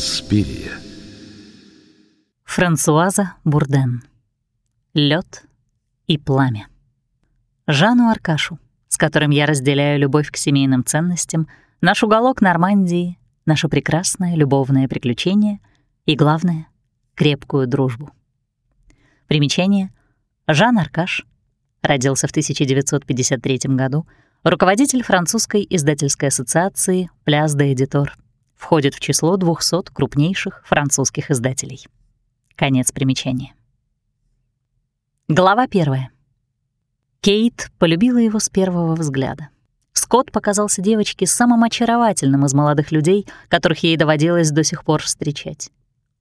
Инспирия. Франсуаза Бурден. Лед и пламя. Жанну Аркашу, с которым я разделяю любовь к семейным ценностям, наш уголок Нормандии, наше прекрасное любовное приключение и, главное, крепкую дружбу. Примечание. Жан Аркаш родился в 1953 году, руководитель французской издательской ассоциации «Пляс де Эдитор», входит в число 200 крупнейших французских издателей. Конец примечания. Глава первая. Кейт полюбила его с первого взгляда. Скотт показался девочке самым очаровательным из молодых людей, которых ей доводилось до сих пор встречать.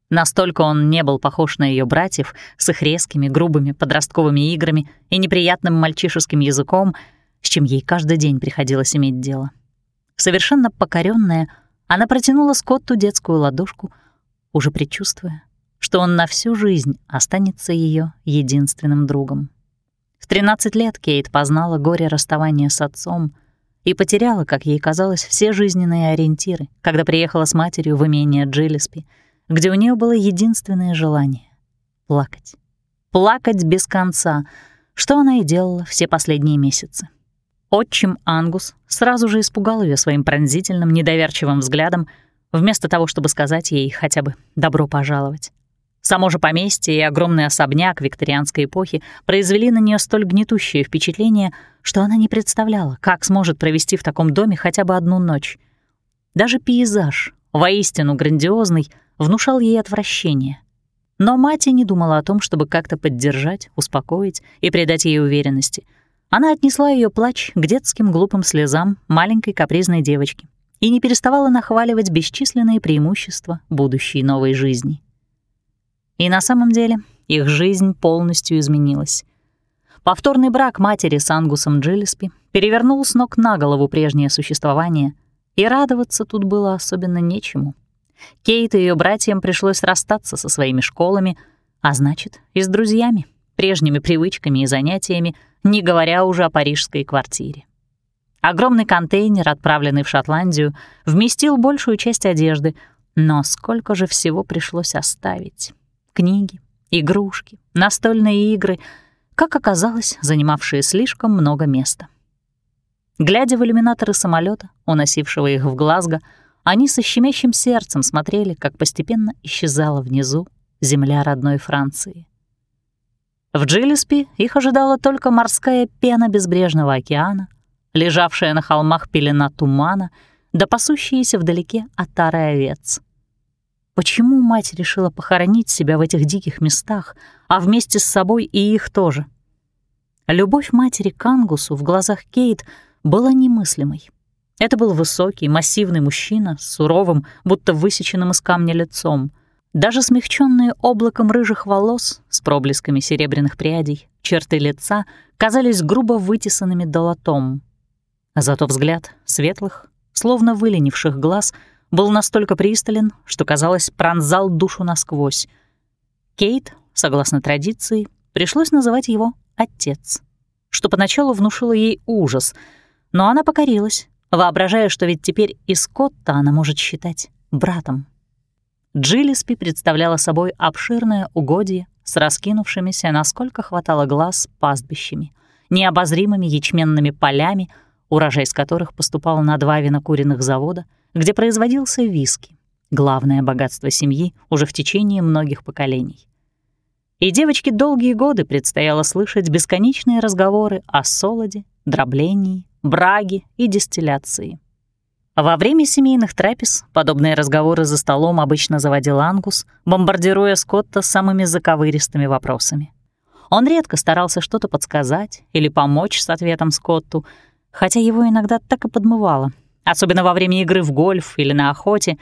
Настолько он не был похож на ее братьев с их резкими, грубыми подростковыми играми и неприятным мальчишеским языком, с чем ей каждый день приходилось иметь дело. Совершенно покоренная, она протянула Скотту детскую ладошку, уже предчувствуя, что он на всю жизнь останется ее единственным другом. В 13 лет Кейт познала горе расставания с отцом и потеряла, как ей казалось, все жизненные ориентиры, когда приехала с матерью в имение Джиллиспи, где у нее было единственное желание — плакать. Плакать без конца, что она и делала все последние месяцы. Отчим Ангус сразу же испугал ее своим пронзительным, недоверчивым взглядом, вместо того, чтобы сказать ей хотя бы «добро пожаловать». Само же поместье и огромный особняк викторианской эпохи произвели на нее столь гнетущее впечатление, что она не представляла, как сможет провести в таком доме хотя бы одну ночь. Даже пейзаж, воистину грандиозный, внушал ей отвращение. Но мать и не думала о том, чтобы как-то поддержать, успокоить и придать ей уверенности. Она отнесла ее плач к детским глупым слезам маленькой капризной девочки и не переставала нахваливать бесчисленные преимущества будущей новой жизни. И на самом деле их жизнь полностью изменилась. Повторный брак матери с Ангусом Джиллиспи перевернул с ног на голову прежнее существование, и радоваться тут было особенно нечему. Кейт и ее братьям пришлось расстаться со своими школами, а значит, и с друзьями, прежними привычками и занятиями, не говоря уже о парижской квартире. Огромный контейнер, отправленный в Шотландию, вместил большую часть одежды, но сколько же всего пришлось оставить книги, игрушки, настольные игры, как оказалось, занимавшие слишком много места. Глядя в иллюминаторы самолета, уносившего их в Глазго, они со щемящим сердцем смотрели, как постепенно исчезала внизу земля родной Франции. В Джилиспи их ожидала только морская пена безбрежного океана, лежавшая на холмах пелена тумана, да пасущиеся вдалеке отары овец — Почему мать решила похоронить себя в этих диких местах, а вместе с собой и их тоже? Любовь матери к Ангусу в глазах Кейт была немыслимой. Это был высокий, массивный мужчина с суровым, будто высеченным из камня лицом. Даже смягченные облаком рыжих волос с проблесками серебряных прядей, черты лица казались грубо вытесанными долотом. Зато взгляд светлых, словно выленивших глаз — был настолько пристален, что, казалось, пронзал душу насквозь. Кейт, согласно традиции, пришлось называть его «отец», что поначалу внушило ей ужас, но она покорилась, воображая, что ведь теперь и Скотта она может считать братом. Джиллиспи представляла собой обширное угодье с раскинувшимися, насколько хватало глаз, пастбищами, необозримыми ячменными полями, урожай из которых поступал на два винокуренных завода — где производился виски, главное богатство семьи уже в течение многих поколений. И девочке долгие годы предстояло слышать бесконечные разговоры о солоде, дроблении, браге и дистилляции. Во время семейных трапез подобные разговоры за столом обычно заводил Ангус, бомбардируя Скотта самыми заковыристыми вопросами. Он редко старался что-то подсказать или помочь с ответом Скотту, хотя его иногда так и подмывало, особенно во время игры в гольф или на охоте,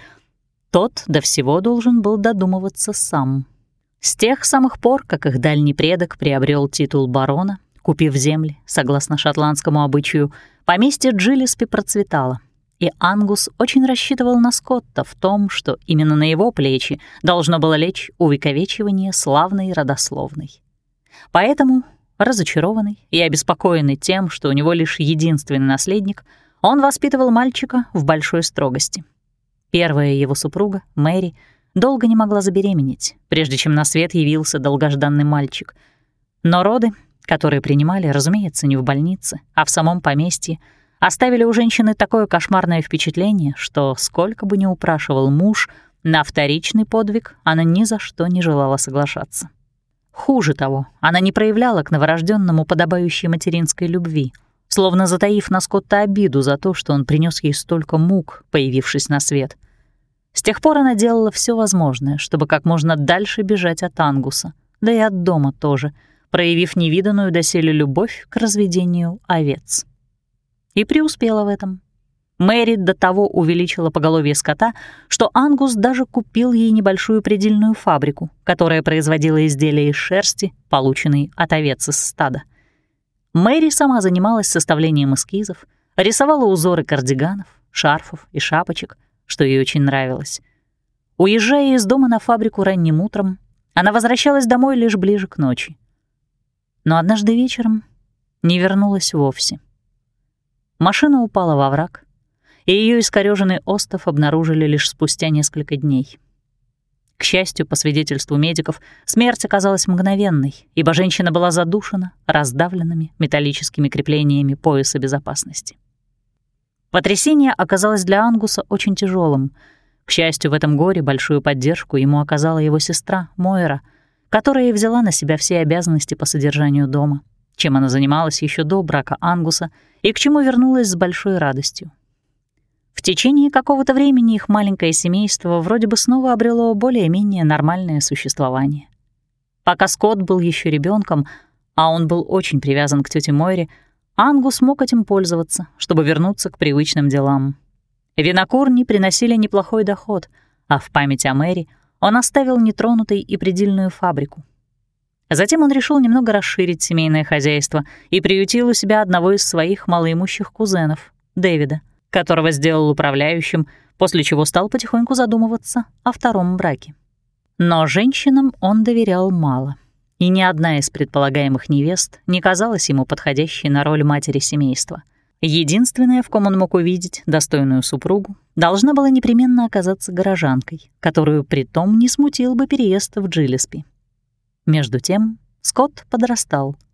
тот до всего должен был додумываться сам. С тех самых пор, как их дальний предок приобрел титул барона, купив земли, согласно шотландскому обычаю, поместье Джилиспи процветало, и Ангус очень рассчитывал на Скотта в том, что именно на его плечи должно было лечь увековечивание славной родословной. Поэтому, разочарованный и обеспокоенный тем, что у него лишь единственный наследник — он воспитывал мальчика в большой строгости. Первая его супруга, Мэри, долго не могла забеременеть, прежде чем на свет явился долгожданный мальчик. Но роды, которые принимали, разумеется, не в больнице, а в самом поместье, оставили у женщины такое кошмарное впечатление, что сколько бы ни упрашивал муж, на вторичный подвиг она ни за что не желала соглашаться. Хуже того, она не проявляла к новорожденному подобающей материнской любви, словно затаив на Скотта обиду за то, что он принес ей столько мук, появившись на свет. С тех пор она делала все возможное, чтобы как можно дальше бежать от Ангуса, да и от дома тоже, проявив невиданную доселе любовь к разведению овец. И преуспела в этом. Мэри до того увеличила поголовье скота, что Ангус даже купил ей небольшую предельную фабрику, которая производила изделия из шерсти, полученной от овец из стада. Мэри сама занималась составлением эскизов, рисовала узоры кардиганов, шарфов и шапочек, что ей очень нравилось. Уезжая из дома на фабрику ранним утром, она возвращалась домой лишь ближе к ночи. Но однажды вечером не вернулась вовсе. Машина упала во враг, и ее искорёженный остов обнаружили лишь спустя несколько дней. К счастью, по свидетельству медиков, смерть оказалась мгновенной, ибо женщина была задушена раздавленными металлическими креплениями пояса безопасности. Потрясение оказалось для Ангуса очень тяжелым. К счастью, в этом горе большую поддержку ему оказала его сестра Мойра, которая взяла на себя все обязанности по содержанию дома, чем она занималась еще до брака Ангуса и к чему вернулась с большой радостью. В течение какого-то времени их маленькое семейство вроде бы снова обрело более-менее нормальное существование. Пока Скотт был еще ребенком, а он был очень привязан к тете Мойре, Ангус мог этим пользоваться, чтобы вернуться к привычным делам. Винокурни приносили неплохой доход, а в память о Мэри он оставил нетронутой и предельную фабрику. Затем он решил немного расширить семейное хозяйство и приютил у себя одного из своих малоимущих кузенов, Дэвида которого сделал управляющим, после чего стал потихоньку задумываться о втором браке. Но женщинам он доверял мало, и ни одна из предполагаемых невест не казалась ему подходящей на роль матери семейства. Единственная, в ком он мог увидеть достойную супругу, должна была непременно оказаться горожанкой, которую притом не смутил бы переезд в Джилеспи. Между тем Скотт подрастал —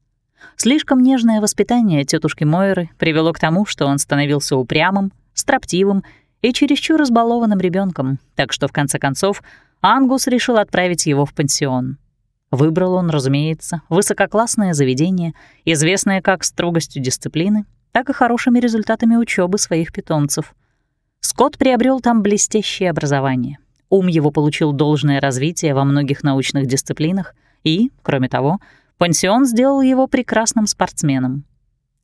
Слишком нежное воспитание тетушки Мойры привело к тому, что он становился упрямым, строптивым и чересчур разбалованным ребенком, так что в конце концов Ангус решил отправить его в пансион. Выбрал он, разумеется, высококлассное заведение, известное как строгостью дисциплины, так и хорошими результатами учебы своих питомцев. Скотт приобрел там блестящее образование. Ум его получил должное развитие во многих научных дисциплинах и, кроме того, Пансион сделал его прекрасным спортсменом.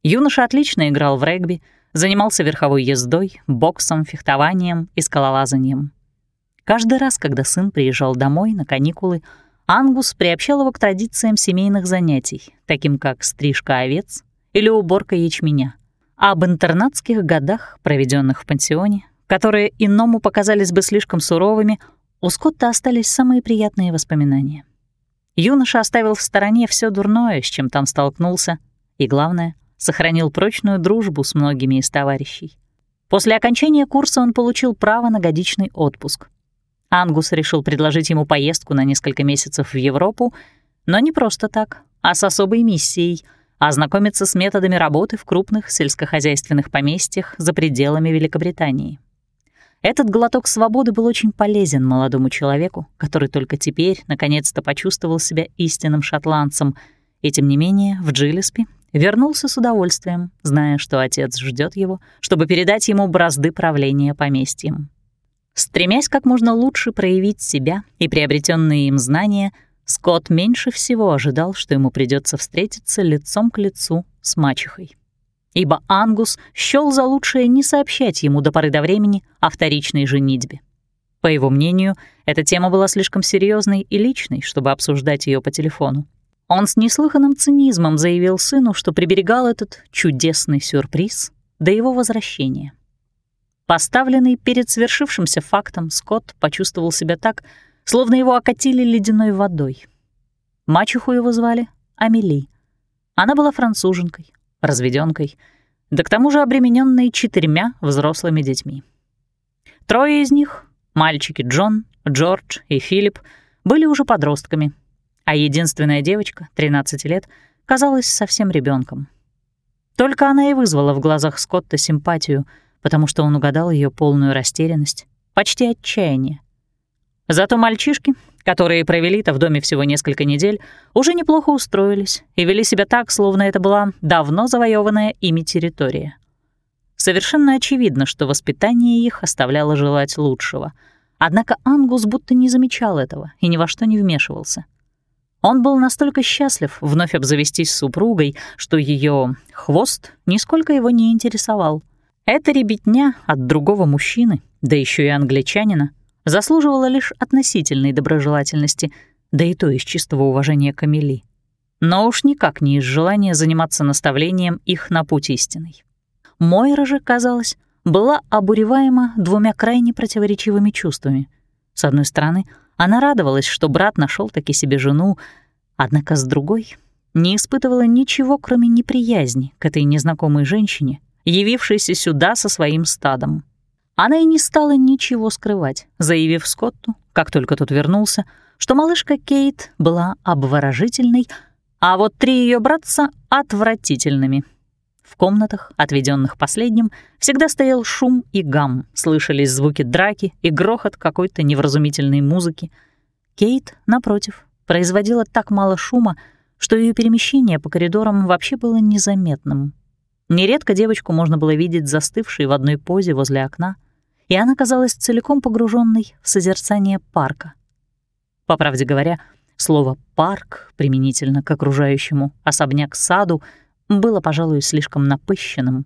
Юноша отлично играл в регби, занимался верховой ездой, боксом, фехтованием и скалолазанием. Каждый раз, когда сын приезжал домой на каникулы, Ангус приобщал его к традициям семейных занятий, таким как стрижка овец или уборка ячменя. А об интернатских годах, проведенных в пансионе, которые иному показались бы слишком суровыми, у Скотта остались самые приятные воспоминания. Юноша оставил в стороне все дурное, с чем там столкнулся, и, главное, сохранил прочную дружбу с многими из товарищей. После окончания курса он получил право на годичный отпуск. Ангус решил предложить ему поездку на несколько месяцев в Европу, но не просто так, а с особой миссией — ознакомиться с методами работы в крупных сельскохозяйственных поместьях за пределами Великобритании. Этот глоток свободы был очень полезен молодому человеку, который только теперь наконец-то почувствовал себя истинным шотландцем, и тем не менее в Джилеспи вернулся с удовольствием, зная, что отец ждет его, чтобы передать ему бразды правления поместьем. Стремясь как можно лучше проявить себя и приобретенные им знания, Скотт меньше всего ожидал, что ему придется встретиться лицом к лицу с мачехой ибо Ангус счёл за лучшее не сообщать ему до поры до времени о вторичной женитьбе. По его мнению, эта тема была слишком серьезной и личной, чтобы обсуждать ее по телефону. Он с неслыханным цинизмом заявил сыну, что приберегал этот чудесный сюрприз до его возвращения. Поставленный перед свершившимся фактом, Скотт почувствовал себя так, словно его окатили ледяной водой. Мачеху его звали Амели. Она была француженкой, разведенкой, да к тому же обремененной четырьмя взрослыми детьми. Трое из них, мальчики Джон, Джордж и Филипп, были уже подростками, а единственная девочка, 13 лет, казалась совсем ребенком. Только она и вызвала в глазах Скотта симпатию, потому что он угадал ее полную растерянность, почти отчаяние. Зато мальчишки, которые провели-то в доме всего несколько недель, уже неплохо устроились и вели себя так, словно это была давно завоеванная ими территория. Совершенно очевидно, что воспитание их оставляло желать лучшего. Однако Ангус будто не замечал этого и ни во что не вмешивался. Он был настолько счастлив вновь обзавестись супругой, что ее хвост нисколько его не интересовал. Эта ребятня от другого мужчины, да еще и англичанина, заслуживала лишь относительной доброжелательности, да и то из чистого уважения к Амели. Но уж никак не из желания заниматься наставлением их на путь истинный. Мойра же, казалось, была обуреваема двумя крайне противоречивыми чувствами. С одной стороны, она радовалась, что брат нашел таки себе жену, однако с другой не испытывала ничего, кроме неприязни к этой незнакомой женщине, явившейся сюда со своим стадом. Она и не стала ничего скрывать, заявив Скотту, как только тот вернулся, что малышка Кейт была обворожительной, а вот три ее братца — отвратительными. В комнатах, отведенных последним, всегда стоял шум и гам, слышались звуки драки и грохот какой-то невразумительной музыки. Кейт, напротив, производила так мало шума, что ее перемещение по коридорам вообще было незаметным. Нередко девочку можно было видеть застывшей в одной позе возле окна — и она казалась целиком погруженной в созерцание парка. По правде говоря, слово «парк» применительно к окружающему особняк-саду было, пожалуй, слишком напыщенным.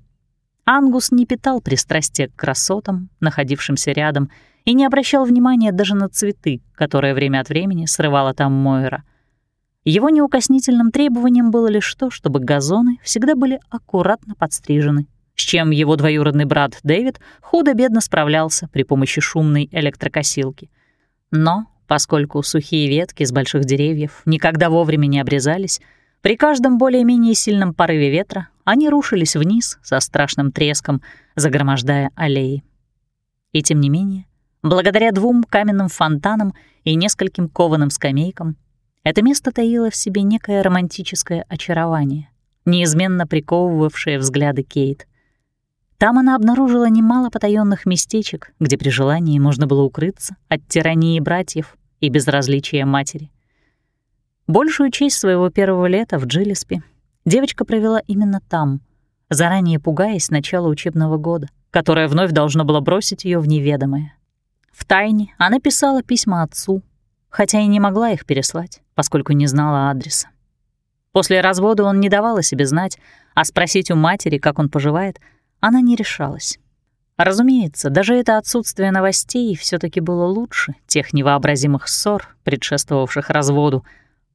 Ангус не питал пристрастия к красотам, находившимся рядом, и не обращал внимания даже на цветы, которые время от времени срывала там Мойра. Его неукоснительным требованием было лишь то, чтобы газоны всегда были аккуратно подстрижены с чем его двоюродный брат Дэвид худо-бедно справлялся при помощи шумной электрокосилки. Но, поскольку сухие ветки с больших деревьев никогда вовремя не обрезались, при каждом более-менее сильном порыве ветра они рушились вниз со страшным треском, загромождая аллеи. И тем не менее, благодаря двум каменным фонтанам и нескольким кованым скамейкам, это место таило в себе некое романтическое очарование, неизменно приковывавшее взгляды Кейт — там она обнаружила немало потаённых местечек, где при желании можно было укрыться от тирании братьев и безразличия матери. Большую часть своего первого лета в Джилеспи девочка провела именно там, заранее пугаясь начала учебного года, которое вновь должно было бросить ее в неведомое. В тайне она писала письма отцу, хотя и не могла их переслать, поскольку не знала адреса. После развода он не давал о себе знать, а спросить у матери, как он поживает — она не решалась. Разумеется, даже это отсутствие новостей все таки было лучше тех невообразимых ссор, предшествовавших разводу,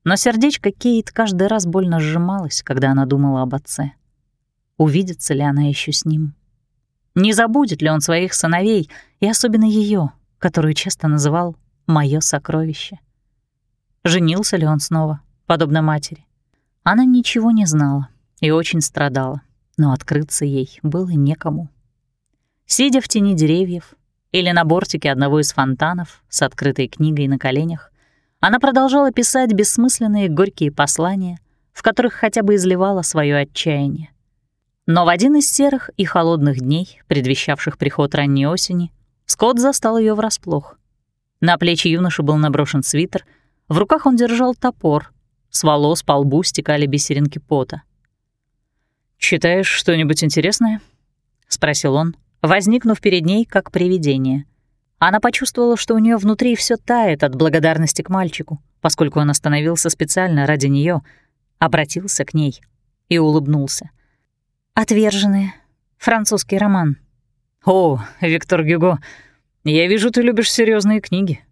но сердечко Кейт каждый раз больно сжималось, когда она думала об отце. Увидится ли она еще с ним? Не забудет ли он своих сыновей, и особенно ее, которую часто называл «моё сокровище»? Женился ли он снова, подобно матери? Она ничего не знала и очень страдала но открыться ей было некому. Сидя в тени деревьев или на бортике одного из фонтанов с открытой книгой на коленях, она продолжала писать бессмысленные горькие послания, в которых хотя бы изливала свое отчаяние. Но в один из серых и холодных дней, предвещавших приход ранней осени, Скотт застал ее врасплох. На плечи юноши был наброшен свитер, в руках он держал топор, с волос по лбу стекали бисеринки пота. «Читаешь что-нибудь интересное?» — спросил он, возникнув перед ней как привидение. Она почувствовала, что у нее внутри все тает от благодарности к мальчику, поскольку он остановился специально ради нее, обратился к ней и улыбнулся. «Отверженные. Французский роман». «О, Виктор Гюго, я вижу, ты любишь серьезные книги».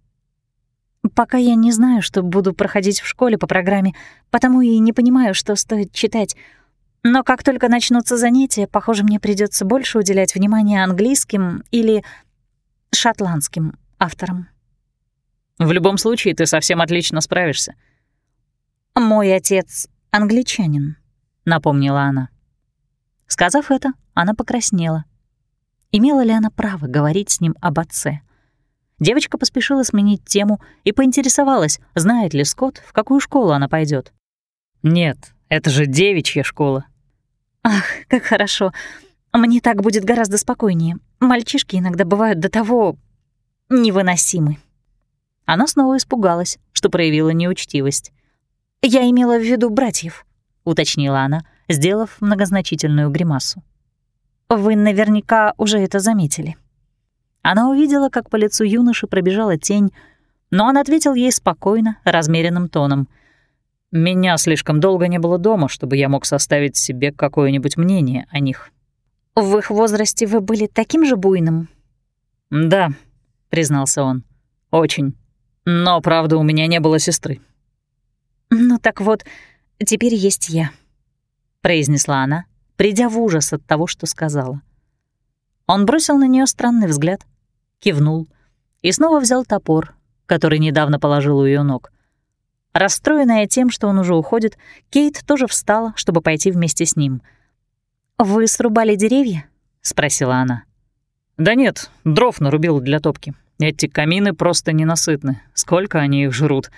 «Пока я не знаю, что буду проходить в школе по программе, потому и не понимаю, что стоит читать. Но как только начнутся занятия, похоже, мне придется больше уделять внимание английским или шотландским авторам. В любом случае, ты совсем отлично справишься. Мой отец англичанин, напомнила она. Сказав это, она покраснела. Имела ли она право говорить с ним об отце? Девочка поспешила сменить тему и поинтересовалась, знает ли Скотт, в какую школу она пойдет. «Нет, это же девичья школа». «Ах, как хорошо. Мне так будет гораздо спокойнее. Мальчишки иногда бывают до того невыносимы». Она снова испугалась, что проявила неучтивость. «Я имела в виду братьев», — уточнила она, сделав многозначительную гримасу. «Вы наверняка уже это заметили». Она увидела, как по лицу юноши пробежала тень, но он ответил ей спокойно, размеренным тоном. «Меня слишком долго не было дома, чтобы я мог составить себе какое-нибудь мнение о них». «В их возрасте вы были таким же буйным?» «Да», — признался он, — «очень. Но, правда, у меня не было сестры». «Ну так вот, теперь есть я», — произнесла она, придя в ужас от того, что сказала. Он бросил на нее странный взгляд, кивнул и снова взял топор, который недавно положил у ее ног. Расстроенная тем, что он уже уходит, Кейт тоже встала, чтобы пойти вместе с ним. «Вы срубали деревья?» — спросила она. «Да нет, дров нарубил для топки. Эти камины просто ненасытны. Сколько они их жрут.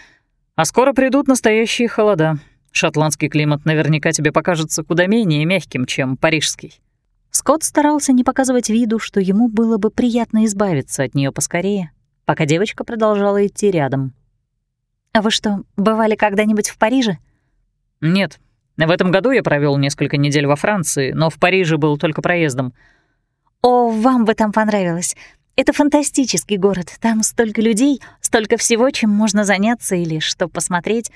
А скоро придут настоящие холода. Шотландский климат наверняка тебе покажется куда менее мягким, чем парижский. Скотт старался не показывать виду, что ему было бы приятно избавиться от нее поскорее, пока девочка продолжала идти рядом. «А вы что, бывали когда-нибудь в Париже?» «Нет. В этом году я провел несколько недель во Франции, но в Париже был только проездом». «О, вам бы там понравилось. Это фантастический город. Там столько людей, столько всего, чем можно заняться или что посмотреть.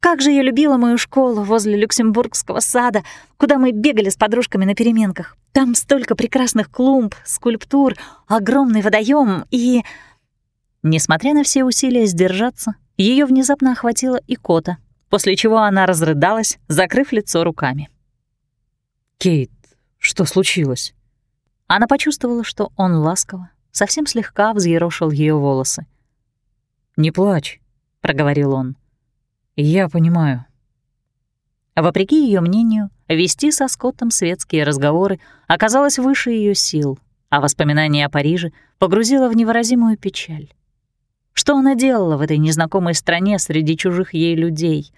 Как же я любила мою школу возле Люксембургского сада, куда мы бегали с подружками на переменках. Там столько прекрасных клумб, скульптур, огромный водоем и... Несмотря на все усилия сдержаться, ее внезапно охватила икота, после чего она разрыдалась, закрыв лицо руками. «Кейт, что случилось?» Она почувствовала, что он ласково, совсем слегка взъерошил ее волосы. «Не плачь», — проговорил он. «Я понимаю». Вопреки ее мнению, вести со Скоттом светские разговоры оказалось выше ее сил, а воспоминание о Париже погрузило в невыразимую печаль. Что она делала в этой незнакомой стране среди чужих ей людей?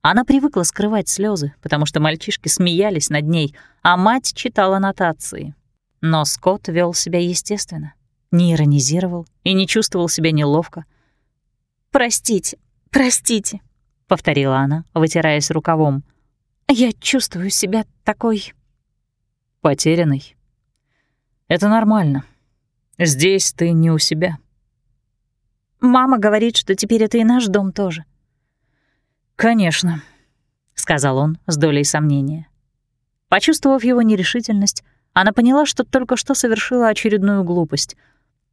Она привыкла скрывать слезы, потому что мальчишки смеялись над ней, а мать читала нотации. Но Скотт вел себя естественно, не иронизировал и не чувствовал себя неловко. «Простите, простите», — повторила она, вытираясь рукавом. «Я чувствую себя такой...» «Потерянной. Это нормально. Здесь ты не у себя». «Мама говорит, что теперь это и наш дом тоже». «Конечно», — сказал он с долей сомнения. Почувствовав его нерешительность, она поняла, что только что совершила очередную глупость.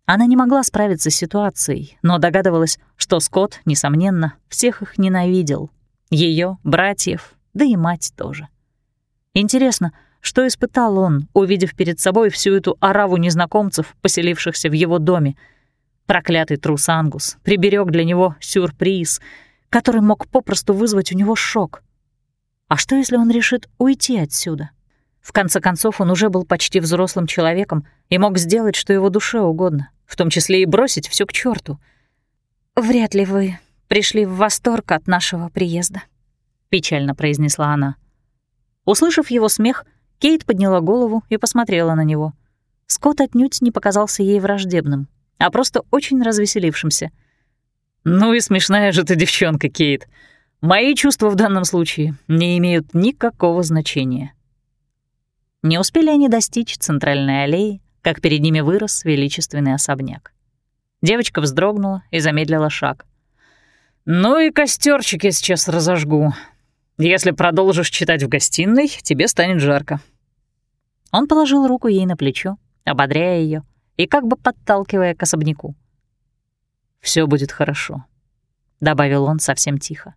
Она не могла справиться с ситуацией, но догадывалась, что Скотт, несомненно, всех их ненавидел. ее, братьев, да и мать тоже. Интересно, что испытал он, увидев перед собой всю эту ораву незнакомцев, поселившихся в его доме. Проклятый трус Ангус приберег для него сюрприз, который мог попросту вызвать у него шок. А что, если он решит уйти отсюда? В конце концов, он уже был почти взрослым человеком и мог сделать, что его душе угодно, в том числе и бросить все к черту. «Вряд ли вы пришли в восторг от нашего приезда», — печально произнесла она. Услышав его смех, Кейт подняла голову и посмотрела на него. Скотт отнюдь не показался ей враждебным, а просто очень развеселившимся. «Ну и смешная же ты девчонка, Кейт. Мои чувства в данном случае не имеют никакого значения». Не успели они достичь центральной аллеи, как перед ними вырос величественный особняк. Девочка вздрогнула и замедлила шаг. «Ну и костерчик я сейчас разожгу. Если продолжишь читать в гостиной, тебе станет жарко». Он положил руку ей на плечо, ободряя ее и как бы подталкивая к особняку. Все будет хорошо», — добавил он совсем тихо.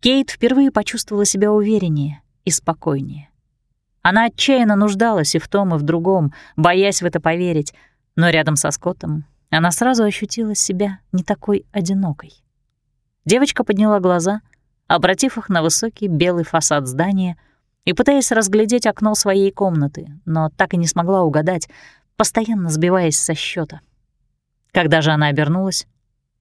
Кейт впервые почувствовала себя увереннее и спокойнее. Она отчаянно нуждалась и в том, и в другом, боясь в это поверить, но рядом со Скоттом она сразу ощутила себя не такой одинокой. Девочка подняла глаза, обратив их на высокий белый фасад здания, и пытаясь разглядеть окно своей комнаты, но так и не смогла угадать, постоянно сбиваясь со счета. Когда же она обернулась,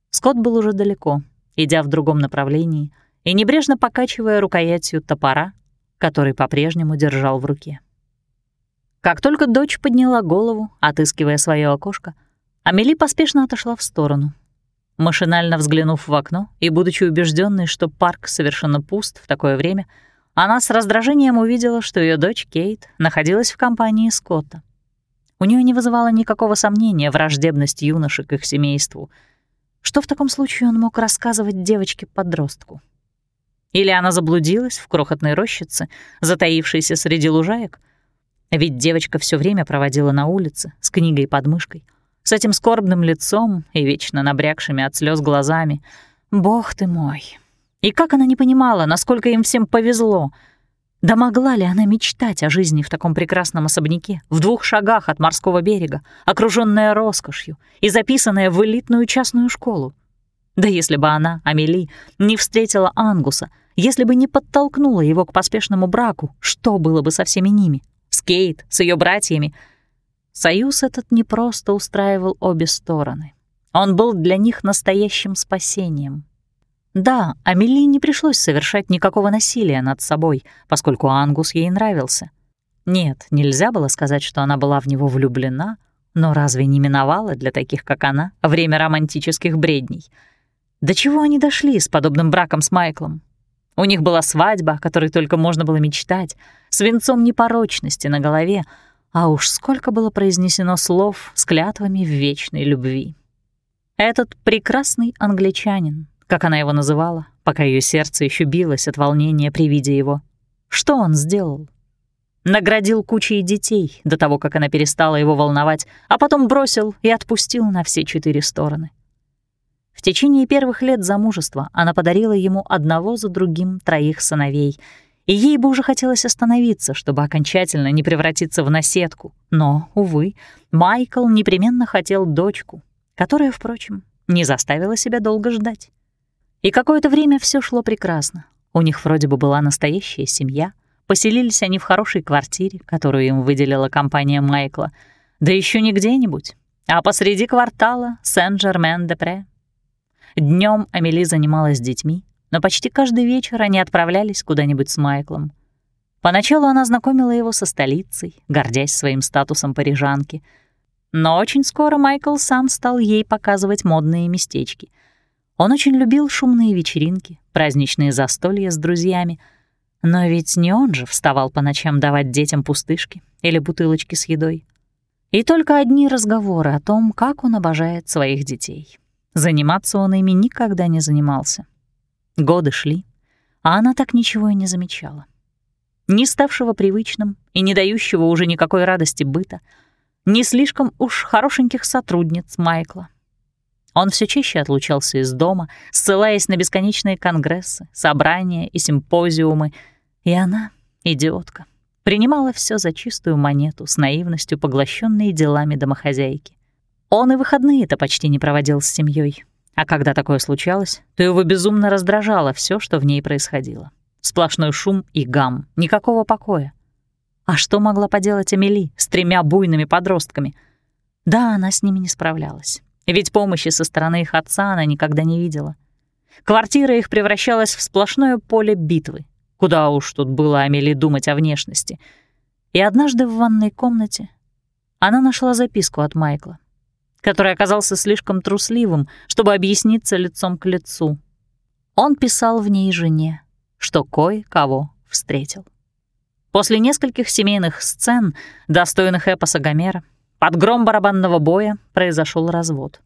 Скотт был уже далеко, идя в другом направлении и небрежно покачивая рукоятью топора, который по-прежнему держал в руке. Как только дочь подняла голову, отыскивая свое окошко, Амели поспешно отошла в сторону. Машинально взглянув в окно и будучи убежденной, что парк совершенно пуст в такое время, она с раздражением увидела, что ее дочь Кейт находилась в компании Скотта. У нее не вызывало никакого сомнения враждебность юноши к их семейству. Что в таком случае он мог рассказывать девочке-подростку? Или она заблудилась в крохотной рощице, затаившейся среди лужаек? Ведь девочка все время проводила на улице с книгой под мышкой, с этим скорбным лицом и вечно набрякшими от слез глазами. Бог ты мой! И как она не понимала, насколько им всем повезло. Да могла ли она мечтать о жизни в таком прекрасном особняке, в двух шагах от морского берега, окружённая роскошью и записанная в элитную частную школу? Да если бы она, Амели, не встретила Ангуса, если бы не подтолкнула его к поспешному браку, что было бы со всеми ними? С Кейт, с ее братьями? Союз этот не просто устраивал обе стороны. Он был для них настоящим спасением. Да, Амелии не пришлось совершать никакого насилия над собой, поскольку Ангус ей нравился. Нет, нельзя было сказать, что она была в него влюблена, но разве не миновало для таких, как она, время романтических бредней? До чего они дошли с подобным браком с Майклом? У них была свадьба, о которой только можно было мечтать, с венцом непорочности на голове, а уж сколько было произнесено слов с клятвами в вечной любви. Этот прекрасный англичанин, как она его называла, пока ее сердце еще билось от волнения при виде его. Что он сделал? Наградил кучей детей до того, как она перестала его волновать, а потом бросил и отпустил на все четыре стороны. В течение первых лет замужества она подарила ему одного за другим троих сыновей, и ей бы уже хотелось остановиться, чтобы окончательно не превратиться в наседку. Но, увы, Майкл непременно хотел дочку, которая, впрочем, не заставила себя долго ждать. И какое-то время все шло прекрасно. У них вроде бы была настоящая семья. Поселились они в хорошей квартире, которую им выделила компания Майкла. Да еще не где-нибудь, а посреди квартала Сен-Жермен-де-Пре. Днем Амели занималась детьми, но почти каждый вечер они отправлялись куда-нибудь с Майклом. Поначалу она знакомила его со столицей, гордясь своим статусом парижанки. Но очень скоро Майкл сам стал ей показывать модные местечки — он очень любил шумные вечеринки, праздничные застолья с друзьями. Но ведь не он же вставал по ночам давать детям пустышки или бутылочки с едой. И только одни разговоры о том, как он обожает своих детей. Заниматься он ими никогда не занимался. Годы шли, а она так ничего и не замечала. Не ставшего привычным и не дающего уже никакой радости быта, не слишком уж хорошеньких сотрудниц Майкла, он все чаще отлучался из дома, ссылаясь на бесконечные конгрессы, собрания и симпозиумы, и она, идиотка, принимала все за чистую монету с наивностью, поглощенной делами домохозяйки. Он и выходные-то почти не проводил с семьей, а когда такое случалось, то его безумно раздражало все, что в ней происходило. Сплошной шум и гам, никакого покоя. А что могла поделать Амели с тремя буйными подростками? Да, она с ними не справлялась. Ведь помощи со стороны их отца она никогда не видела. Квартира их превращалась в сплошное поле битвы. Куда уж тут было Амели думать о внешности. И однажды в ванной комнате она нашла записку от Майкла, который оказался слишком трусливым, чтобы объясниться лицом к лицу. Он писал в ней жене, что кое-кого встретил. После нескольких семейных сцен, достойных эпоса Гомера, под гром барабанного боя произошел развод.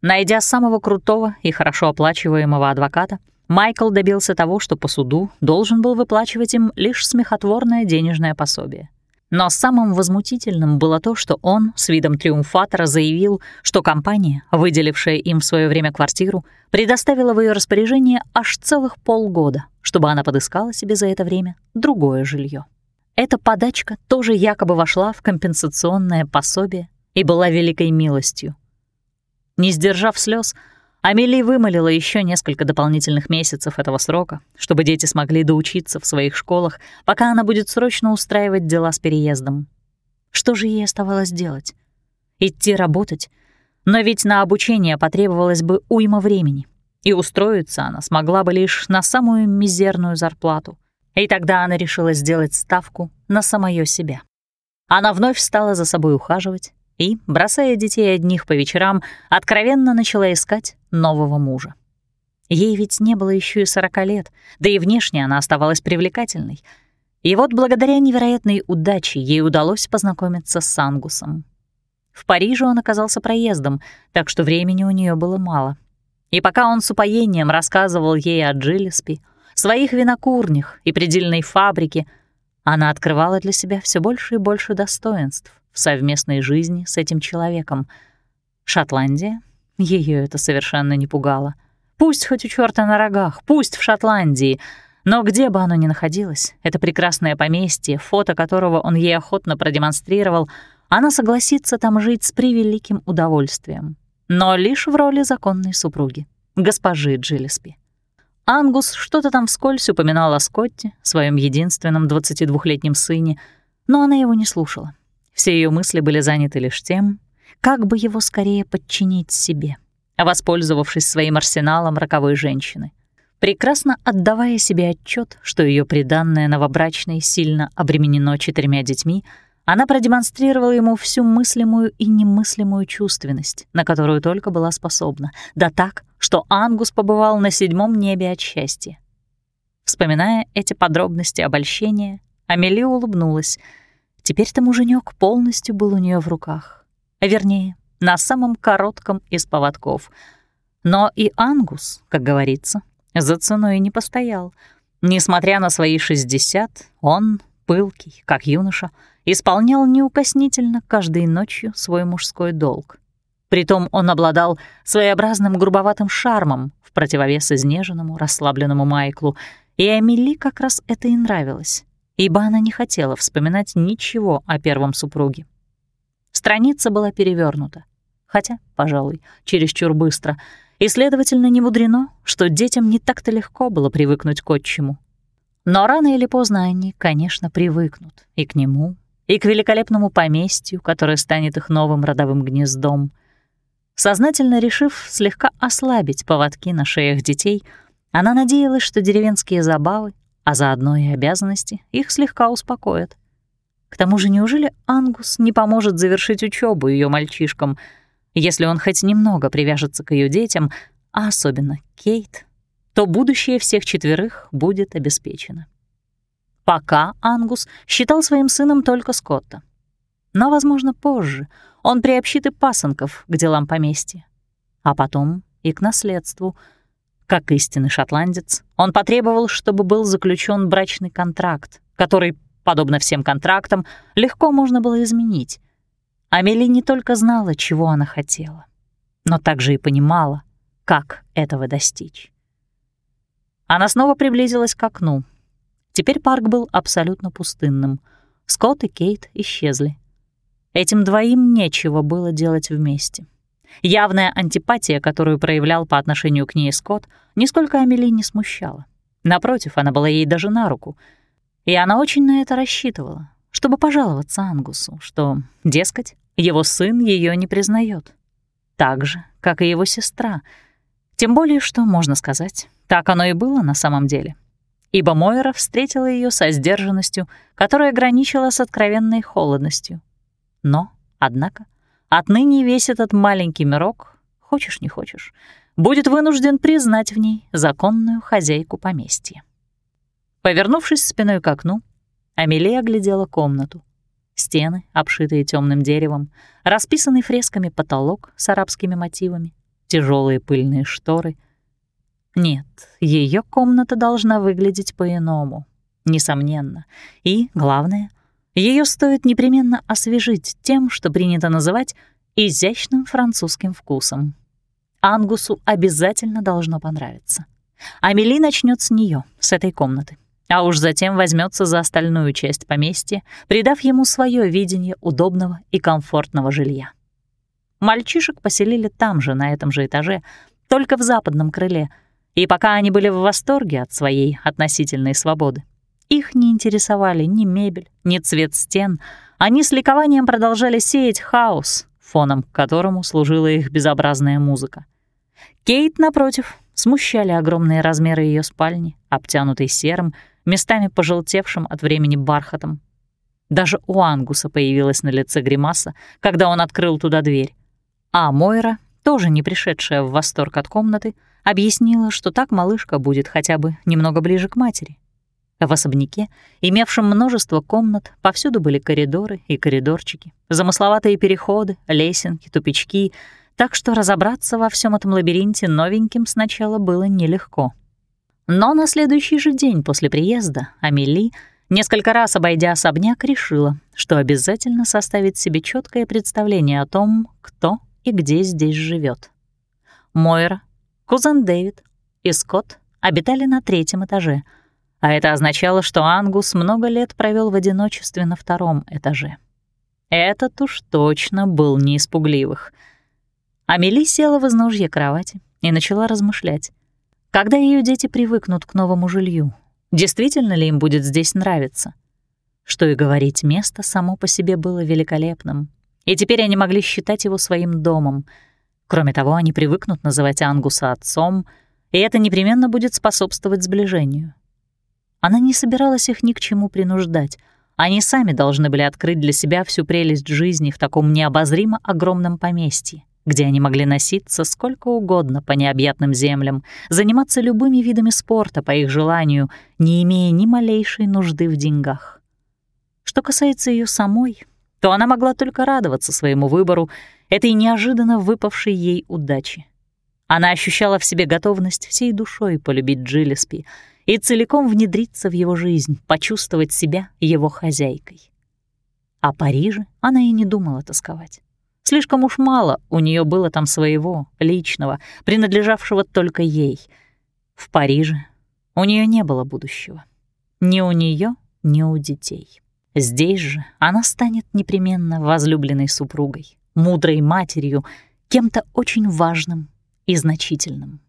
Найдя самого крутого и хорошо оплачиваемого адвоката, Майкл добился того, что по суду должен был выплачивать им лишь смехотворное денежное пособие. Но самым возмутительным было то, что он с видом триумфатора заявил, что компания, выделившая им в свое время квартиру, предоставила в ее распоряжение аж целых полгода, чтобы она подыскала себе за это время другое жилье. Эта подачка тоже якобы вошла в компенсационное пособие и была великой милостью. Не сдержав слез, Амели вымолила еще несколько дополнительных месяцев этого срока, чтобы дети смогли доучиться в своих школах, пока она будет срочно устраивать дела с переездом. Что же ей оставалось делать? Идти работать? Но ведь на обучение потребовалось бы уйма времени, и устроиться она смогла бы лишь на самую мизерную зарплату. И тогда она решила сделать ставку на самое себя. Она вновь стала за собой ухаживать и, бросая детей одних по вечерам, откровенно начала искать нового мужа. Ей ведь не было еще и сорока лет, да и внешне она оставалась привлекательной. И вот благодаря невероятной удаче ей удалось познакомиться с Ангусом. В Париже он оказался проездом, так что времени у нее было мало. И пока он с упоением рассказывал ей о Джиллеспи, своих винокурнях и предельной фабрике, она открывала для себя все больше и больше достоинств в совместной жизни с этим человеком. Шотландия? Ее это совершенно не пугало. Пусть хоть у черта на рогах, пусть в Шотландии, но где бы оно ни находилось, это прекрасное поместье, фото которого он ей охотно продемонстрировал, она согласится там жить с превеликим удовольствием, но лишь в роли законной супруги, госпожи Джиллеспи. Ангус что-то там вскользь упоминал о Скотте, своем единственном 22-летнем сыне, но она его не слушала. Все ее мысли были заняты лишь тем, как бы его скорее подчинить себе, воспользовавшись своим арсеналом роковой женщины. Прекрасно отдавая себе отчет, что ее приданное новобрачной сильно обременено четырьмя детьми, она продемонстрировала ему всю мыслимую и немыслимую чувственность, на которую только была способна, да так, что Ангус побывал на седьмом небе от счастья. Вспоминая эти подробности обольщения, Амели улыбнулась — Теперь-то муженек полностью был у нее в руках. А вернее, на самом коротком из поводков. Но и Ангус, как говорится, за ценой не постоял. Несмотря на свои 60, он, пылкий, как юноша, исполнял неукоснительно каждой ночью свой мужской долг. Притом он обладал своеобразным грубоватым шармом в противовес изнеженному, расслабленному Майклу, и Амели как раз это и нравилось ибо она не хотела вспоминать ничего о первом супруге. Страница была перевернута, хотя, пожалуй, чересчур быстро, и, следовательно, не мудрено, что детям не так-то легко было привыкнуть к отчиму. Но рано или поздно они, конечно, привыкнут и к нему, и к великолепному поместью, которое станет их новым родовым гнездом. Сознательно решив слегка ослабить поводки на шеях детей, она надеялась, что деревенские забавы а заодно и обязанности их слегка успокоят. К тому же неужели Ангус не поможет завершить учебу ее мальчишкам, если он хоть немного привяжется к ее детям, а особенно Кейт, то будущее всех четверых будет обеспечено. Пока Ангус считал своим сыном только Скотта. Но, возможно, позже он приобщит и пасынков к делам поместья, а потом и к наследству — как истинный шотландец, он потребовал, чтобы был заключен брачный контракт, который, подобно всем контрактам, легко можно было изменить. Амели не только знала, чего она хотела, но также и понимала, как этого достичь. Она снова приблизилась к окну. Теперь парк был абсолютно пустынным. Скотт и Кейт исчезли. Этим двоим нечего было делать вместе. Явная антипатия, которую проявлял по отношению к ней Скотт, нисколько Амели не смущала. Напротив, она была ей даже на руку. И она очень на это рассчитывала, чтобы пожаловаться Ангусу, что, дескать, его сын ее не признает, Так же, как и его сестра. Тем более, что, можно сказать, так оно и было на самом деле. Ибо Мойра встретила ее со сдержанностью, которая граничила с откровенной холодностью. Но, однако, Отныне весь этот маленький мирок, хочешь не хочешь, будет вынужден признать в ней законную хозяйку поместья. Повернувшись спиной к окну, Амелия оглядела комнату. Стены, обшитые темным деревом, расписанный фресками потолок с арабскими мотивами, тяжелые пыльные шторы. Нет, ее комната должна выглядеть по-иному, несомненно. И, главное, ее стоит непременно освежить тем, что принято называть изящным французским вкусом. Ангусу обязательно должно понравиться. Амели начнет с нее, с этой комнаты, а уж затем возьмется за остальную часть поместья, придав ему свое видение удобного и комфортного жилья. Мальчишек поселили там же, на этом же этаже, только в западном крыле, и пока они были в восторге от своей относительной свободы, их не интересовали ни мебель, ни цвет стен, они с ликованием продолжали сеять хаос, фоном к которому служила их безобразная музыка. Кейт, напротив, смущали огромные размеры ее спальни, обтянутой серым, местами пожелтевшим от времени бархатом. Даже у Ангуса появилась на лице гримаса, когда он открыл туда дверь. А Мойра, тоже не пришедшая в восторг от комнаты, объяснила, что так малышка будет хотя бы немного ближе к матери. В особняке, имевшем множество комнат, повсюду были коридоры и коридорчики, замысловатые переходы, лесенки, тупички, так что разобраться во всем этом лабиринте новеньким сначала было нелегко. Но на следующий же день после приезда Амели, несколько раз обойдя особняк, решила, что обязательно составит себе четкое представление о том, кто и где здесь живет. Мойра, кузен Дэвид и Скотт обитали на третьем этаже — а это означало, что Ангус много лет провел в одиночестве на втором этаже. Этот уж точно был не испугливых. Амели села в изножье кровати и начала размышлять. Когда ее дети привыкнут к новому жилью? Действительно ли им будет здесь нравиться? Что и говорить, место само по себе было великолепным, и теперь они могли считать его своим домом. Кроме того, они привыкнут называть Ангуса отцом, и это непременно будет способствовать сближению. Она не собиралась их ни к чему принуждать. Они сами должны были открыть для себя всю прелесть жизни в таком необозримо огромном поместье, где они могли носиться сколько угодно по необъятным землям, заниматься любыми видами спорта по их желанию, не имея ни малейшей нужды в деньгах. Что касается ее самой, то она могла только радоваться своему выбору, этой неожиданно выпавшей ей удачи. Она ощущала в себе готовность всей душой полюбить Джиллеспи — и целиком внедриться в его жизнь, почувствовать себя его хозяйкой. О Париже она и не думала тосковать. Слишком уж мало у нее было там своего, личного, принадлежавшего только ей. В Париже у нее не было будущего. Ни у нее, ни у детей. Здесь же она станет непременно возлюбленной супругой, мудрой матерью, кем-то очень важным и значительным.